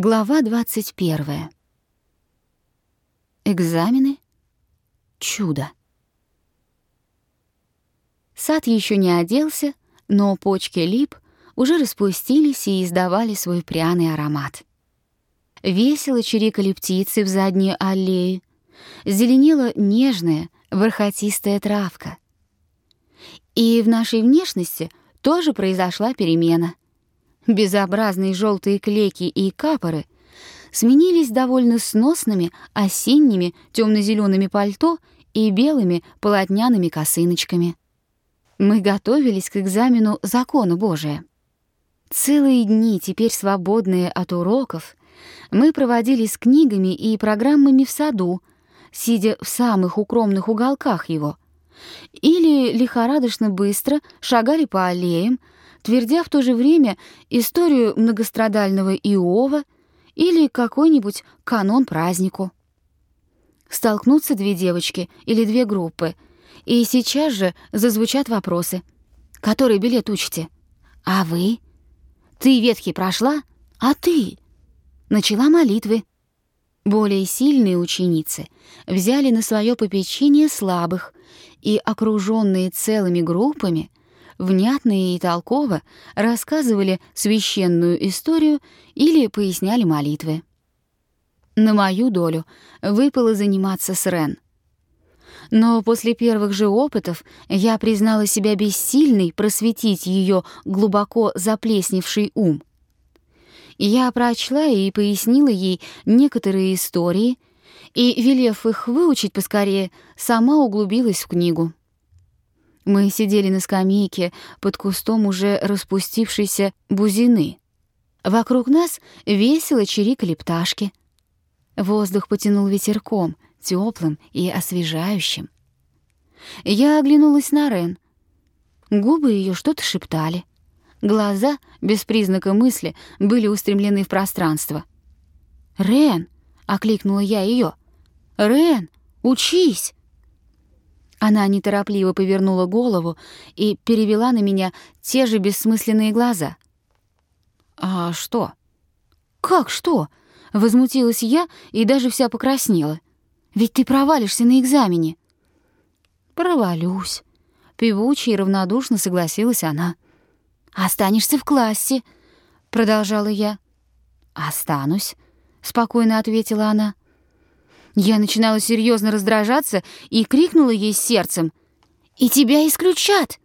Глава 21. Экзамены. Чудо. Сад еще не оделся, но почки лип уже распустились и издавали свой пряный аромат. Весело чирикали птицы в задней аллее, зеленела нежная, бархатистая травка. И в нашей внешности тоже произошла перемена — Безобразные желтые клейки и капоры сменились довольно сносными осенними темно-зелеными пальто и белыми полотняными косыночками. Мы готовились к экзамену закона Божия. Целые дни, теперь свободные от уроков, мы проводили с книгами и программами в саду, сидя в самых укромных уголках его, или лихорадочно быстро шагали по аллеям, твердя в то же время историю многострадального Иова или какой-нибудь канон празднику. Столкнутся две девочки или две группы, и сейчас же зазвучат вопросы. «Который билет учите?» «А вы?» «Ты ветхий прошла?» «А ты?» Начала молитвы. Более сильные ученицы взяли на свое попечение слабых и, окруженные целыми группами, внятно и толково рассказывали священную историю или поясняли молитвы. На мою долю выпало заниматься с Рен. Но после первых же опытов я признала себя бессильной просветить ее глубоко заплесневший ум. Я прочла и пояснила ей некоторые истории, и, велев их выучить поскорее, сама углубилась в книгу. Мы сидели на скамейке под кустом уже распустившейся бузины. Вокруг нас весело чирикали пташки. Воздух потянул ветерком, теплым и освежающим. Я оглянулась на Рен. Губы ее что-то шептали. Глаза, без признака мысли, были устремлены в пространство. «Рен!» — окликнула я ее. «Рен, учись!» Она неторопливо повернула голову и перевела на меня те же бессмысленные глаза. «А что?» «Как что?» — возмутилась я и даже вся покраснела. «Ведь ты провалишься на экзамене». «Провалюсь», — певуче и равнодушно согласилась она. «Останешься в классе», — продолжала я. «Останусь», — спокойно ответила она. Я начинала серьезно раздражаться и крикнула ей сердцем. «И тебя исключат!»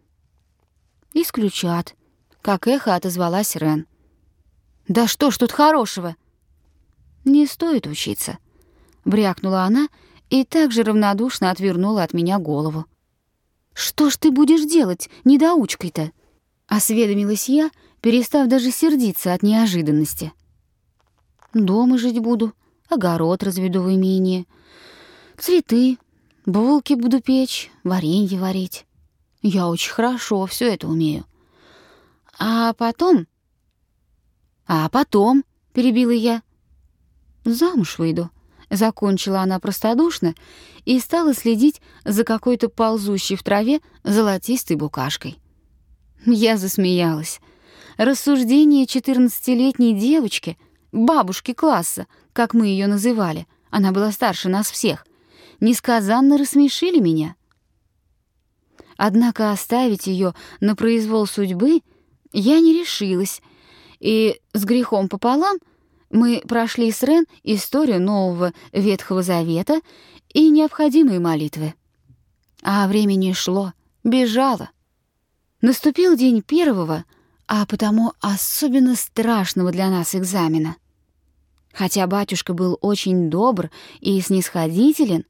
«Исключат», — как эхо отозвалась Рен. «Да что ж тут хорошего?» «Не стоит учиться», — брякнула она и также равнодушно отвернула от меня голову. «Что ж ты будешь делать, недоучкой-то?» — осведомилась я, перестав даже сердиться от неожиданности. «Дома жить буду», огород разведу в имении, цветы, булки буду печь, варенье варить. Я очень хорошо все это умею. А потом... А потом, перебила я, замуж выйду. Закончила она простодушно и стала следить за какой-то ползущей в траве золотистой букашкой. Я засмеялась. Рассуждение четырнадцатилетней девочки, бабушки класса, как мы ее называли, она была старше нас всех, несказанно рассмешили меня. Однако оставить ее на произвол судьбы я не решилась, и с грехом пополам мы прошли с Рен историю Нового Ветхого Завета и необходимые молитвы. А времени шло, бежало. Наступил день первого, а потому особенно страшного для нас экзамена — Хотя батюшка был очень добр и снисходителен,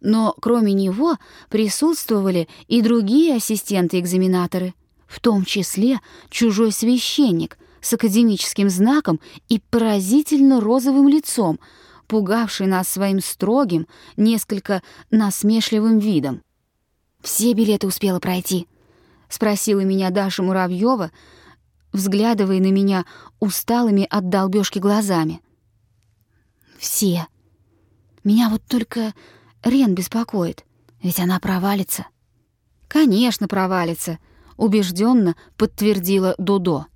но кроме него присутствовали и другие ассистенты-экзаменаторы, в том числе чужой священник с академическим знаком и поразительно розовым лицом, пугавший нас своим строгим, несколько насмешливым видом. «Все билеты успела пройти?» — спросила меня Даша Муравьева, взглядывая на меня усталыми от долбёжки глазами. Все. Меня вот только Рен беспокоит, ведь она провалится. Конечно, провалится, убежденно подтвердила Додо.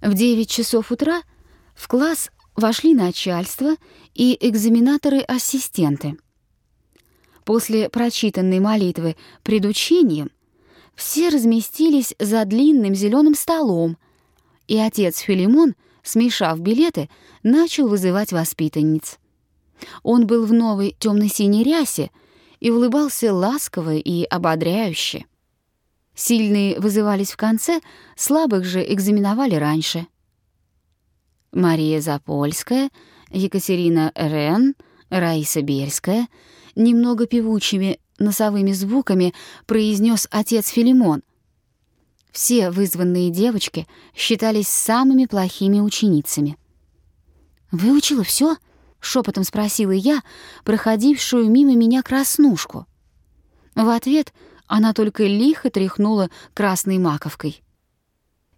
В девять часов утра в класс вошли начальство и экзаменаторы-ассистенты. После прочитанной молитвы пред учением все разместились за длинным зеленым столом, и отец Филимон, смешав билеты, начал вызывать воспитанниц. Он был в новой темно-синей рясе и улыбался ласково и ободряюще. Сильные вызывались в конце, слабых же экзаменовали раньше. Мария Запольская, Екатерина Рен, Раиса Бельская немного певучими носовыми звуками произнес отец Филимон. Все вызванные девочки считались самыми плохими ученицами. «Выучила все? шепотом спросила я, проходившую мимо меня краснушку. В ответ она только лихо тряхнула красной маковкой.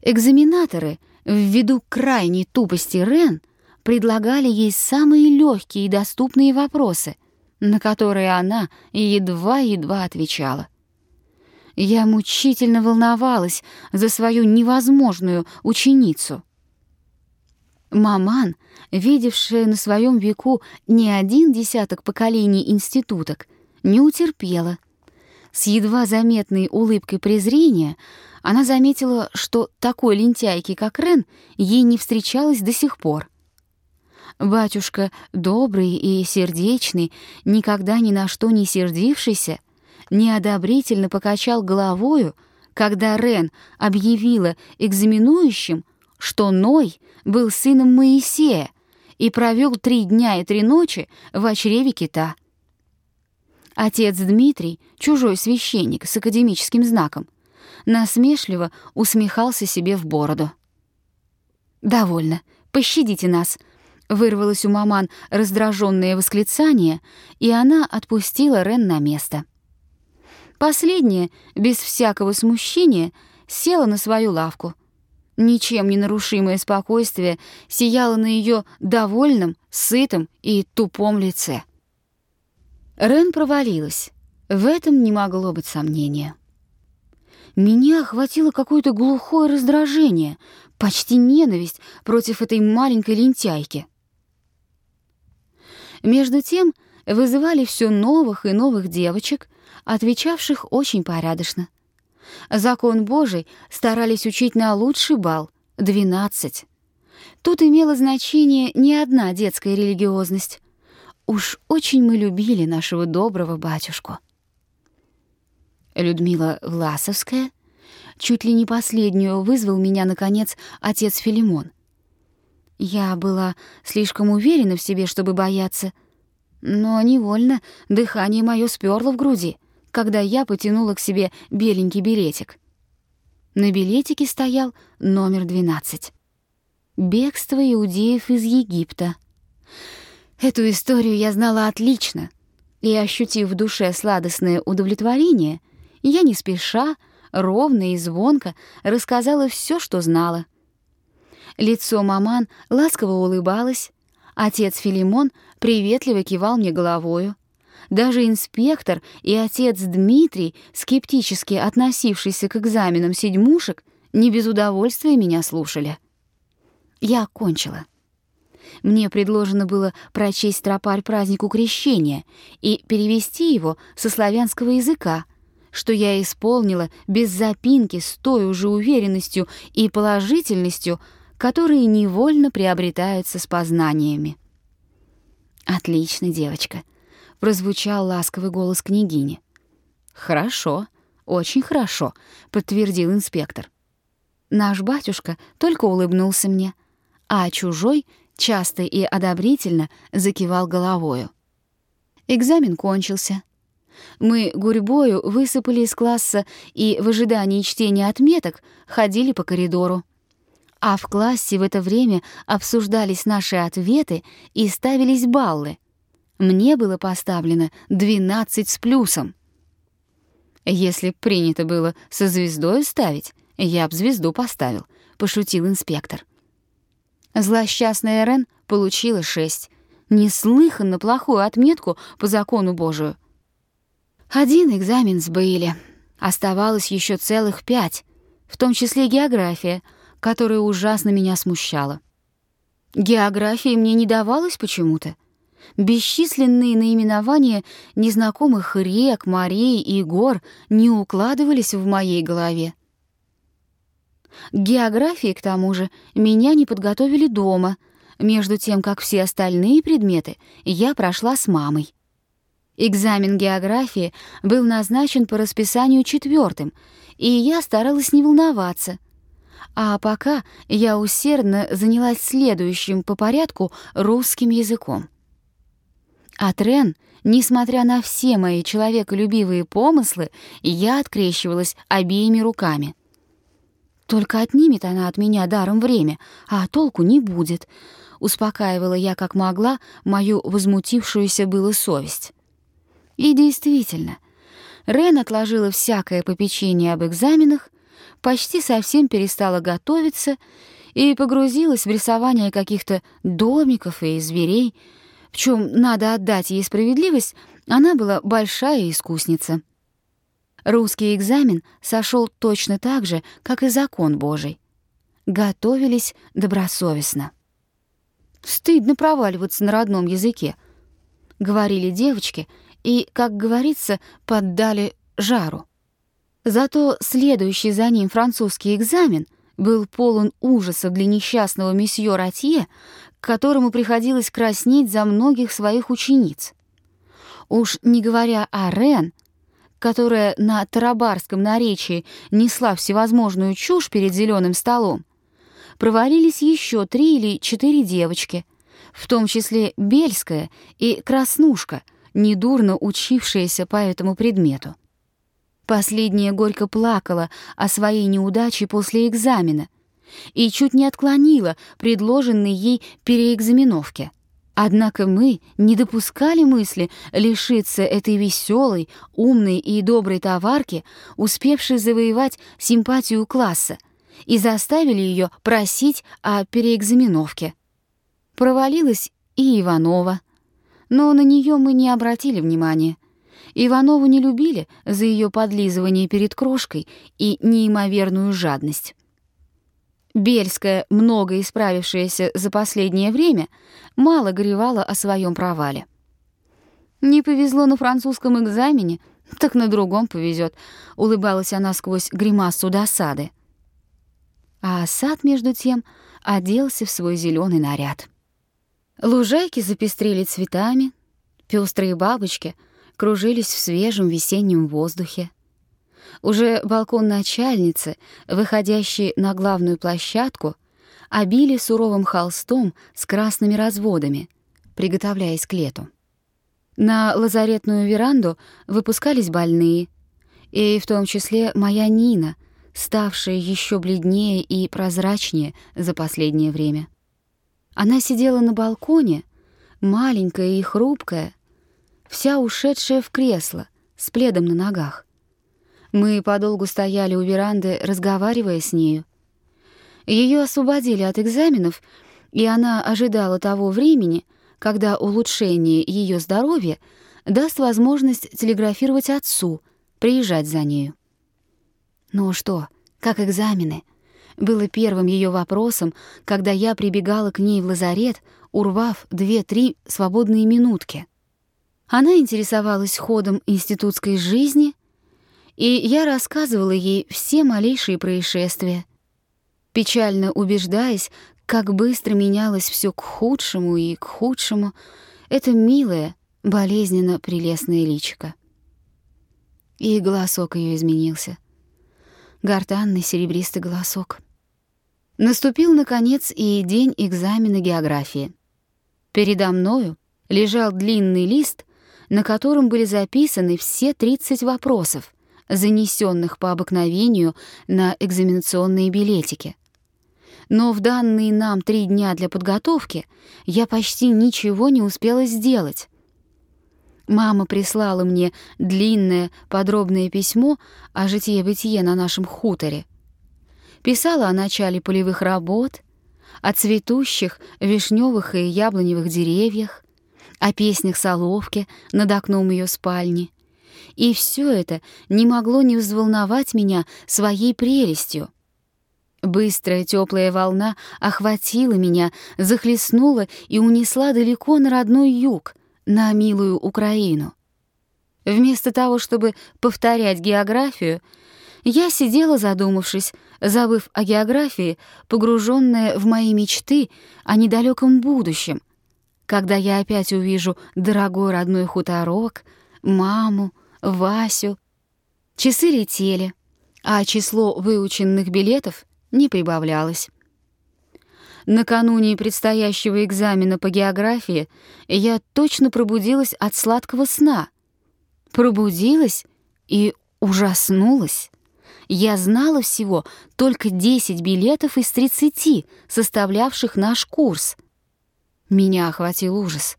Экзаменаторы, ввиду крайней тупости Рен, предлагали ей самые легкие и доступные вопросы, на которые она едва-едва отвечала. Я мучительно волновалась за свою невозможную ученицу. Маман, видевшая на своем веку не один десяток поколений институток, не утерпела. С едва заметной улыбкой презрения она заметила, что такой лентяйки, как Рен, ей не встречалась до сих пор. Батюшка, добрый и сердечный, никогда ни на что не сердившийся, неодобрительно покачал головою, когда Рен объявила экзаменующим, что Ной был сыном Моисея и провел три дня и три ночи в очреве кита. Отец Дмитрий, чужой священник с академическим знаком, насмешливо усмехался себе в бороду. «Довольно, пощадите нас», Вырвалось у маман раздраженное восклицание, и она отпустила Рен на место. Последняя, без всякого смущения, села на свою лавку. Ничем не нарушимое спокойствие сияло на ее довольном, сытом и тупом лице. Рен провалилась. В этом не могло быть сомнения. Меня охватило какое-то глухое раздражение, почти ненависть против этой маленькой лентяйки. Между тем вызывали все новых и новых девочек, отвечавших очень порядочно. Закон Божий старались учить на лучший бал — двенадцать. Тут имела значение не одна детская религиозность. Уж очень мы любили нашего доброго батюшку. Людмила Власовская, чуть ли не последнюю, вызвал меня, наконец, отец Филимон. Я была слишком уверена в себе, чтобы бояться, но невольно дыхание мое сперло в груди, когда я потянула к себе беленький билетик. На билетике стоял номер 12. «Бегство иудеев из Египта». Эту историю я знала отлично, и, ощутив в душе сладостное удовлетворение, я не спеша, ровно и звонко рассказала все, что знала — Лицо маман ласково улыбалось, отец Филимон приветливо кивал мне головою. Даже инспектор и отец Дмитрий, скептически относившийся к экзаменам седьмушек, не без удовольствия меня слушали. Я окончила. Мне предложено было прочесть тропарь празднику Крещения и перевести его со славянского языка, что я исполнила без запинки с той уже уверенностью и положительностью, которые невольно приобретаются с познаниями. «Отлично, девочка», — прозвучал ласковый голос княгини. «Хорошо, очень хорошо», — подтвердил инспектор. Наш батюшка только улыбнулся мне, а чужой часто и одобрительно закивал головою. Экзамен кончился. Мы гурьбою высыпали из класса и в ожидании чтения отметок ходили по коридору. А в классе в это время обсуждались наши ответы и ставились баллы. Мне было поставлено 12 с плюсом. Если принято было со звездой ставить, я б звезду поставил, пошутил инспектор. Злосчастная Рен получила шесть. Неслыханно плохую отметку по закону Божию. Один экзамен сбыли. Оставалось еще целых пять, в том числе география — которое ужасно меня смущало. География мне не давалась почему-то. Бесчисленные наименования незнакомых рек, морей и гор не укладывались в моей голове. Географии, к тому же, меня не подготовили дома, между тем, как все остальные предметы я прошла с мамой. Экзамен географии был назначен по расписанию четвертым, и я старалась не волноваться. А пока я усердно занялась следующим по порядку русским языком. А Трен, несмотря на все мои человеколюбивые помыслы, я открещивалась обеими руками. Только отнимет она от меня даром время, а толку не будет, успокаивала я как могла мою возмутившуюся было совесть. И действительно, Рен отложила всякое попечение об экзаменах, почти совсем перестала готовиться и погрузилась в рисование каких-то домиков и зверей, в чем надо отдать ей справедливость, она была большая искусница. Русский экзамен сошел точно так же, как и закон Божий. Готовились добросовестно. «Стыдно проваливаться на родном языке», — говорили девочки — и, как говорится, поддали жару. Зато следующий за ним французский экзамен был полон ужаса для несчастного месье Ратье, которому приходилось краснеть за многих своих учениц. Уж не говоря о Рен, которая на тарабарском наречии несла всевозможную чушь перед зеленым столом, провалились еще три или четыре девочки, в том числе Бельская и Краснушка — недурно учившаяся по этому предмету. Последняя горько плакала о своей неудаче после экзамена и чуть не отклонила предложенной ей переэкзаменовки. Однако мы не допускали мысли лишиться этой веселой, умной и доброй товарки, успевшей завоевать симпатию класса, и заставили ее просить о переэкзаменовке. Провалилась и Иванова, но на нее мы не обратили внимания. Иванову не любили за ее подлизывание перед крошкой и неимоверную жадность. Бельская, много исправившаяся за последнее время, мало горевала о своем провале. «Не повезло на французском экзамене, так на другом повезет», — улыбалась она сквозь гримасу досады. А сад, между тем, оделся в свой зеленый наряд. Лужайки запестрели цветами, пестрые бабочки кружились в свежем весеннем воздухе. Уже балкон начальницы, выходящий на главную площадку, обили суровым холстом с красными разводами, приготовляясь к лету. На лазаретную веранду выпускались больные, и в том числе моя Нина, ставшая еще бледнее и прозрачнее за последнее время. Она сидела на балконе, маленькая и хрупкая, вся ушедшая в кресло, с пледом на ногах. Мы подолгу стояли у веранды, разговаривая с нею. Ее освободили от экзаменов, и она ожидала того времени, когда улучшение ее здоровья даст возможность телеграфировать отцу, приезжать за нею. «Ну что, как экзамены?» было первым ее вопросом, когда я прибегала к ней в лазарет, урвав две-три свободные минутки. Она интересовалась ходом институтской жизни, и я рассказывала ей все малейшие происшествия, печально убеждаясь, как быстро менялось все к худшему и к худшему это милое, болезненно прелестное личико. И голосок ее изменился. Гортанный серебристый голосок. Наступил, наконец, и день экзамена географии. Передо мною лежал длинный лист, на котором были записаны все 30 вопросов, занесенных по обыкновению на экзаменационные билетики. Но в данные нам три дня для подготовки я почти ничего не успела сделать. Мама прислала мне длинное подробное письмо о житье-бытие на нашем хуторе — Писала о начале полевых работ, о цветущих вишневых и яблоневых деревьях, о песнях соловки над окном ее спальни. И все это не могло не взволновать меня своей прелестью. Быстрая теплая волна охватила меня, захлестнула и унесла далеко на родной юг, на милую Украину. Вместо того, чтобы повторять географию, я сидела задумавшись, забыв о географии, погруженная в мои мечты о недалеком будущем, когда я опять увижу дорогой родной хуторок, маму, Васю. Часы летели, а число выученных билетов не прибавлялось. Накануне предстоящего экзамена по географии я точно пробудилась от сладкого сна. Пробудилась и ужаснулась. Я знала всего только 10 билетов из 30, составлявших наш курс. Меня охватил ужас.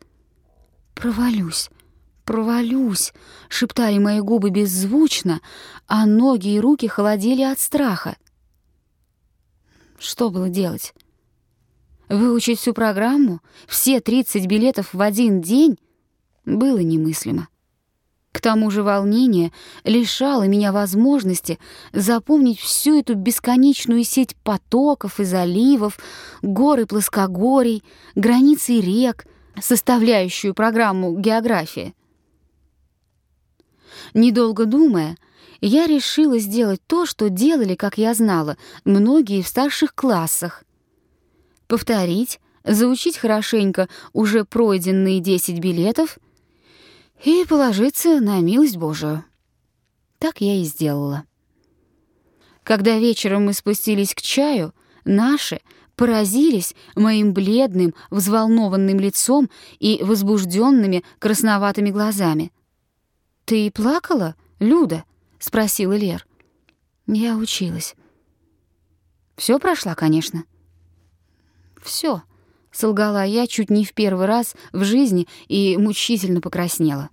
«Провалюсь, провалюсь», — шептали мои губы беззвучно, а ноги и руки холодели от страха. Что было делать? Выучить всю программу, все 30 билетов в один день, было немыслимо. К тому же волнение лишало меня возможности запомнить всю эту бесконечную сеть потоков и заливов, горы плоскогорий, границы рек, составляющую программу географии. Недолго думая, я решила сделать то, что делали, как я знала, многие в старших классах. Повторить, заучить хорошенько уже пройденные 10 билетов и положиться на милость Божию. Так я и сделала. Когда вечером мы спустились к чаю, наши поразились моим бледным, взволнованным лицом и возбужденными красноватыми глазами. «Ты плакала, Люда?» — спросила Лер. Я училась. Все прошла, конечно. Все, солгала я чуть не в первый раз в жизни и мучительно покраснела.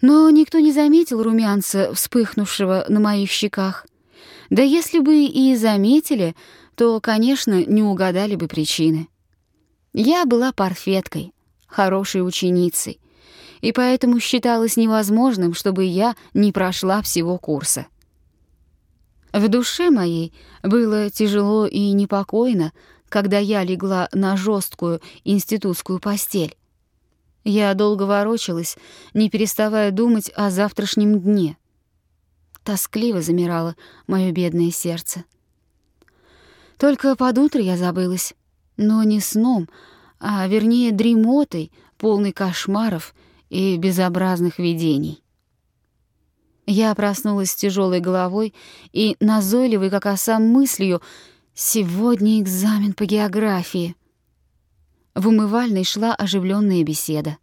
Но никто не заметил румянца, вспыхнувшего на моих щеках. Да если бы и заметили, то, конечно, не угадали бы причины. Я была парфеткой, хорошей ученицей, и поэтому считалось невозможным, чтобы я не прошла всего курса. В душе моей было тяжело и непокойно, когда я легла на жесткую институтскую постель. Я долго ворочалась, не переставая думать о завтрашнем дне. Тоскливо замирало мое бедное сердце. Только под утро я забылась, но не сном, а вернее дремотой, полной кошмаров — и безобразных видений. Я проснулась с тяжелой головой и назойливой, как оса, мыслью «Сегодня экзамен по географии». В умывальной шла оживленная беседа.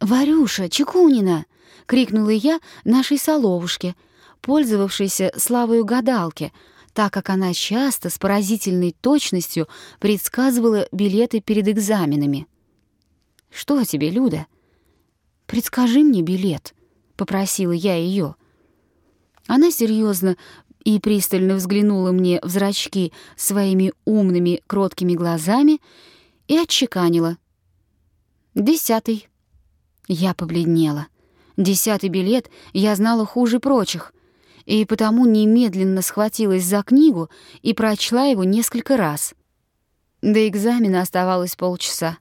«Варюша, Чекунина!» — крикнула я нашей соловушке, пользовавшейся славою гадалки, так как она часто с поразительной точностью предсказывала билеты перед экзаменами. «Что тебе, Люда?» «Предскажи мне билет», — попросила я ее. Она серьезно и пристально взглянула мне в зрачки своими умными, кроткими глазами и отчеканила. «Десятый». Я побледнела. Десятый билет я знала хуже прочих, и потому немедленно схватилась за книгу и прочла его несколько раз. До экзамена оставалось полчаса.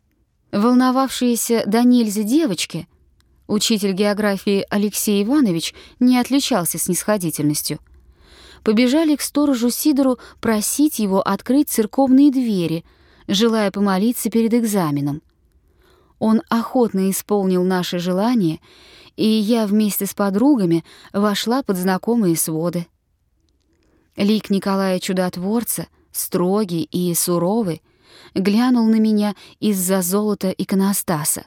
Волновавшиеся до нельзя девочки, учитель географии Алексей Иванович не отличался снисходительностью, побежали к сторожу Сидору просить его открыть церковные двери, желая помолиться перед экзаменом. Он охотно исполнил наше желание, и я вместе с подругами вошла под знакомые своды. Лик Николая Чудотворца, строгий и суровый, глянул на меня из-за золота иконостаса.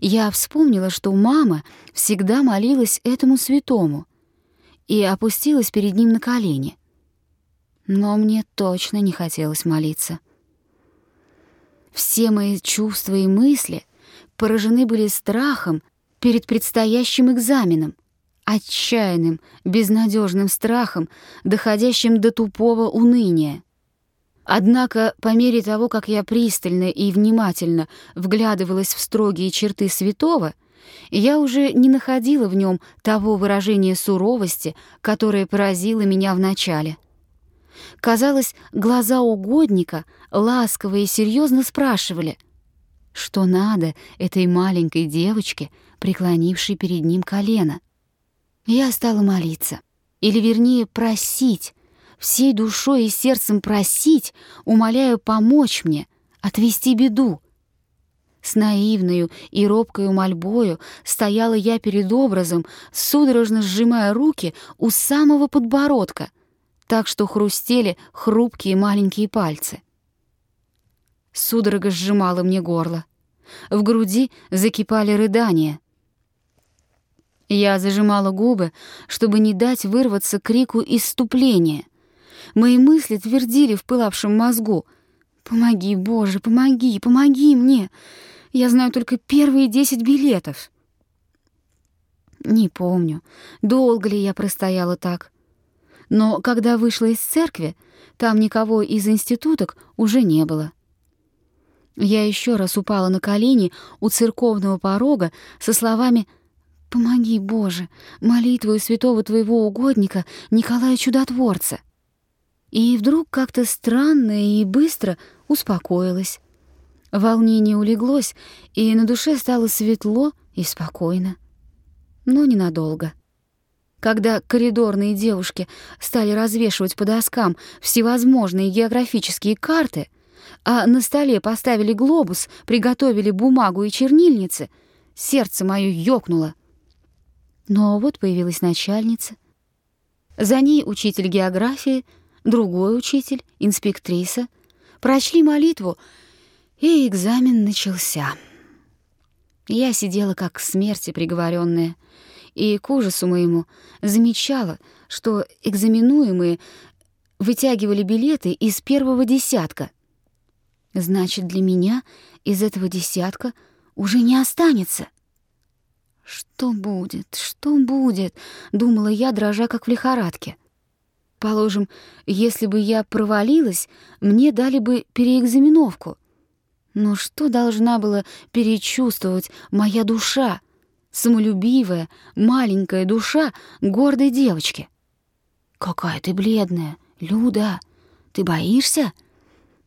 Я вспомнила, что мама всегда молилась этому святому, и опустилась перед ним на колени. Но мне точно не хотелось молиться. Все мои чувства и мысли поражены были страхом перед предстоящим экзаменом, отчаянным, безнадежным страхом, доходящим до тупого уныния. Однако по мере того, как я пристально и внимательно вглядывалась в строгие черты святого, я уже не находила в нем того выражения суровости, которое поразило меня вначале. Казалось, глаза угодника ласково и серьезно спрашивали, что надо этой маленькой девочке, преклонившей перед ним колено. Я стала молиться, или вернее просить, всей душой и сердцем просить, умоляя помочь мне, отвести беду. С наивною и робкою мольбою стояла я перед образом, судорожно сжимая руки у самого подбородка, так что хрустели хрупкие маленькие пальцы. Судорога сжимала мне горло. В груди закипали рыдания. Я зажимала губы, чтобы не дать вырваться крику исступления. Мои мысли твердили в пылавшем мозгу. «Помоги, Боже, помоги, помоги мне! Я знаю только первые десять билетов». Не помню, долго ли я простояла так. Но когда вышла из церкви, там никого из институток уже не было. Я еще раз упала на колени у церковного порога со словами «Помоги, Боже, молитвою святого твоего угодника Николая Чудотворца». И вдруг как-то странно и быстро успокоилась. Волнение улеглось, и на душе стало светло и спокойно. Но ненадолго. Когда коридорные девушки стали развешивать по доскам всевозможные географические карты, а на столе поставили глобус, приготовили бумагу и чернильницы, сердце мое ёкнуло. Но вот появилась начальница. За ней учитель географии, другой учитель, инспектриса. Прочли молитву, и экзамен начался. Я сидела как к смерти приговоренная, и к ужасу моему замечала, что экзаменуемые вытягивали билеты из первого десятка — Значит, для меня из этого десятка уже не останется. Что будет? Что будет? думала я, дрожа как в лихорадке. Положим, если бы я провалилась, мне дали бы переэкзаменовку. Но что должна была перечувствовать моя душа, самолюбивая, маленькая душа гордой девочки? Какая ты бледная, Люда. Ты боишься?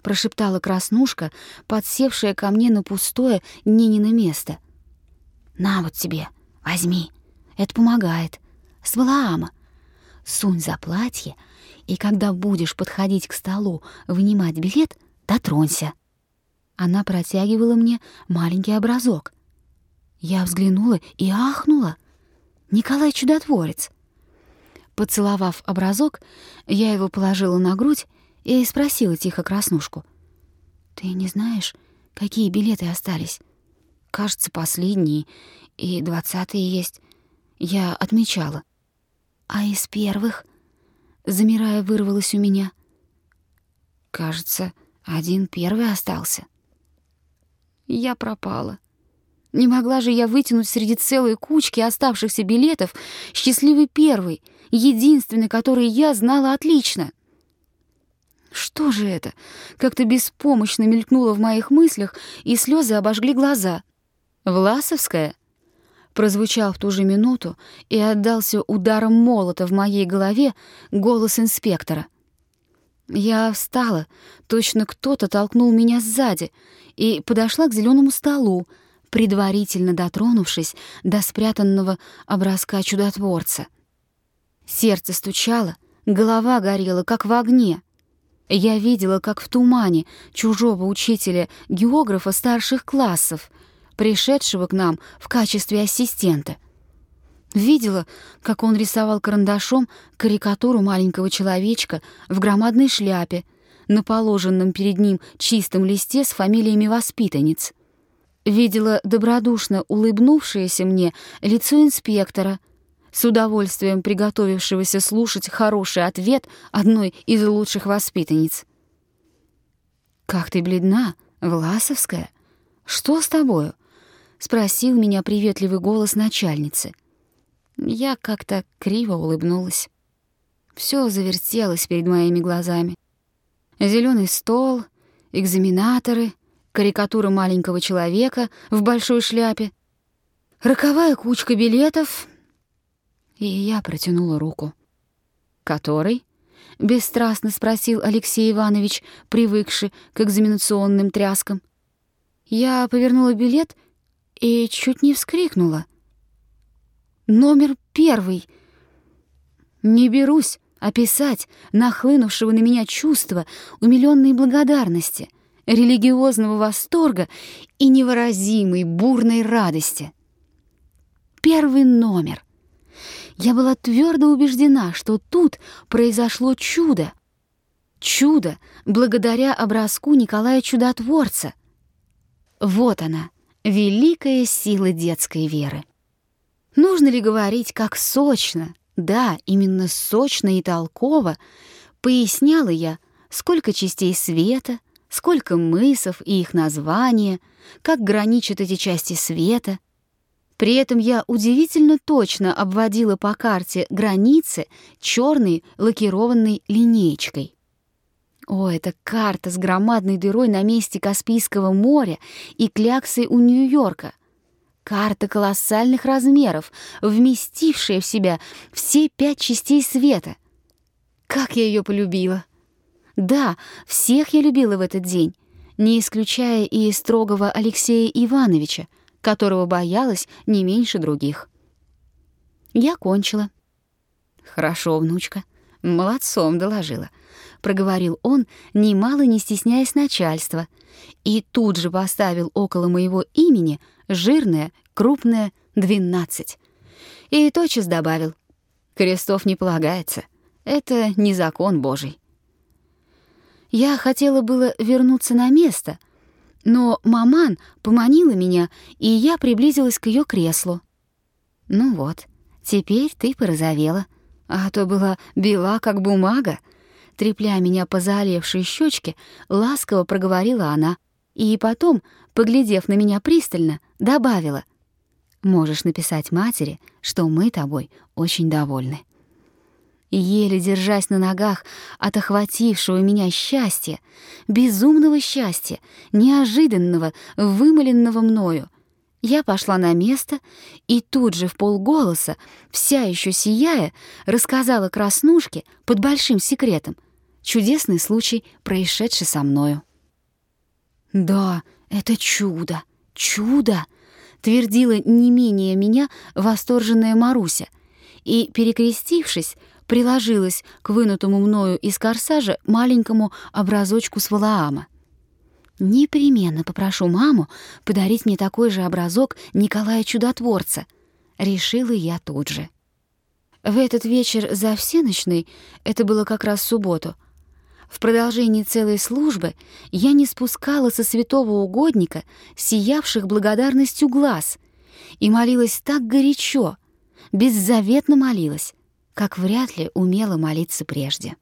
прошептала Краснушка, подсевшая ко мне на пустое Нинино место. «На вот тебе, возьми, это помогает. С Валаама. Сунь за платье, и когда будешь подходить к столу вынимать билет, дотронься». Она протягивала мне маленький образок. Я взглянула и ахнула. Николай Чудотворец. Поцеловав образок, я его положила на грудь и спросила тихо Краснушку. «Ты не знаешь, какие билеты остались? Кажется, последние, и двадцатые есть. Я отмечала. А из первых?» Замирая, вырвалось у меня. «Кажется, один первый остался». Я пропала. Не могла же я вытянуть среди целой кучки оставшихся билетов счастливый первый, единственный, который я знала отлично. Что же это? Как-то беспомощно мелькнуло в моих мыслях, и слезы обожгли глаза. «Власовская?» Прозвучал в ту же минуту и отдался ударом молота в моей голове голос инспектора. Я встала, точно кто-то толкнул меня сзади, и подошла к зеленому столу, предварительно дотронувшись до спрятанного образка чудотворца. Сердце стучало, голова горела, как в огне — я видела, как в тумане чужого учителя географа старших классов, пришедшего к нам в качестве ассистента. Видела, как он рисовал карандашом карикатуру маленького человечка в громадной шляпе, на положенном перед ним чистом листе с фамилиями воспитанниц. Видела добродушно улыбнувшееся мне лицо инспектора — с удовольствием приготовившегося слушать хороший ответ одной из лучших воспитанниц. «Как ты бледна, Власовская! Что с тобою?» — спросил меня приветливый голос начальницы. Я как-то криво улыбнулась. Все завертелось перед моими глазами. Зеленый стол, экзаменаторы, карикатура маленького человека в большой шляпе, роковая кучка билетов — и я протянула руку. «Который?» — бесстрастно спросил Алексей Иванович, привыкший к экзаменационным тряскам. Я повернула билет и чуть не вскрикнула. «Номер первый!» Не берусь описать нахлынувшего на меня чувства умилённой благодарности, религиозного восторга и невыразимой бурной радости. Первый номер. Я была твердо убеждена, что тут произошло чудо. Чудо благодаря образку Николая Чудотворца. Вот она, великая сила детской веры. Нужно ли говорить, как сочно, да, именно сочно и толково поясняла я, сколько частей света, сколько мысов и их названия, как граничат эти части света. При этом я удивительно точно обводила по карте границы черной лакированной линейкой. О, эта карта с громадной дырой на месте Каспийского моря и кляксой у Нью-Йорка — Карта колоссальных размеров, вместившая в себя все пять частей света. Как я ее полюбила! Да, всех я любила в этот день, не исключая и строгого Алексея Ивановича, которого боялась не меньше других. Я кончила. «Хорошо, внучка, молодцом доложила», — проговорил он, немало не стесняясь начальства, и тут же поставил около моего имени — жирная, крупная, двенадцать. И тотчас добавил, крестов не полагается, это не закон Божий. Я хотела было вернуться на место, но маман поманила меня, и я приблизилась к ее креслу. «Ну вот, теперь ты порозовела, а то была бела, как бумага», трепля меня по заолевшей щечке, ласково проговорила она, и потом, поглядев на меня пристально, добавила. «Можешь написать матери, что мы тобой очень довольны». Еле держась на ногах от охватившего меня счастья, безумного счастья, неожиданного, вымоленного мною, я пошла на место и тут же в полголоса, вся еще сияя, рассказала Краснушке под большим секретом чудесный случай, происшедший со мною. «Да, это чудо, чудо!» — твердила не менее меня восторженная Маруся, и, перекрестившись, приложилась к вынутому мною из корсажа маленькому образочку с Валаама. «Непременно попрошу маму подарить мне такой же образок Николая Чудотворца», — решила я тут же. В этот вечер за всеночной, это было как раз субботу — в продолжении целой службы я не спускала со святого угодника сиявших благодарностью глаз и молилась так горячо, беззаветно молилась, как вряд ли умела молиться прежде.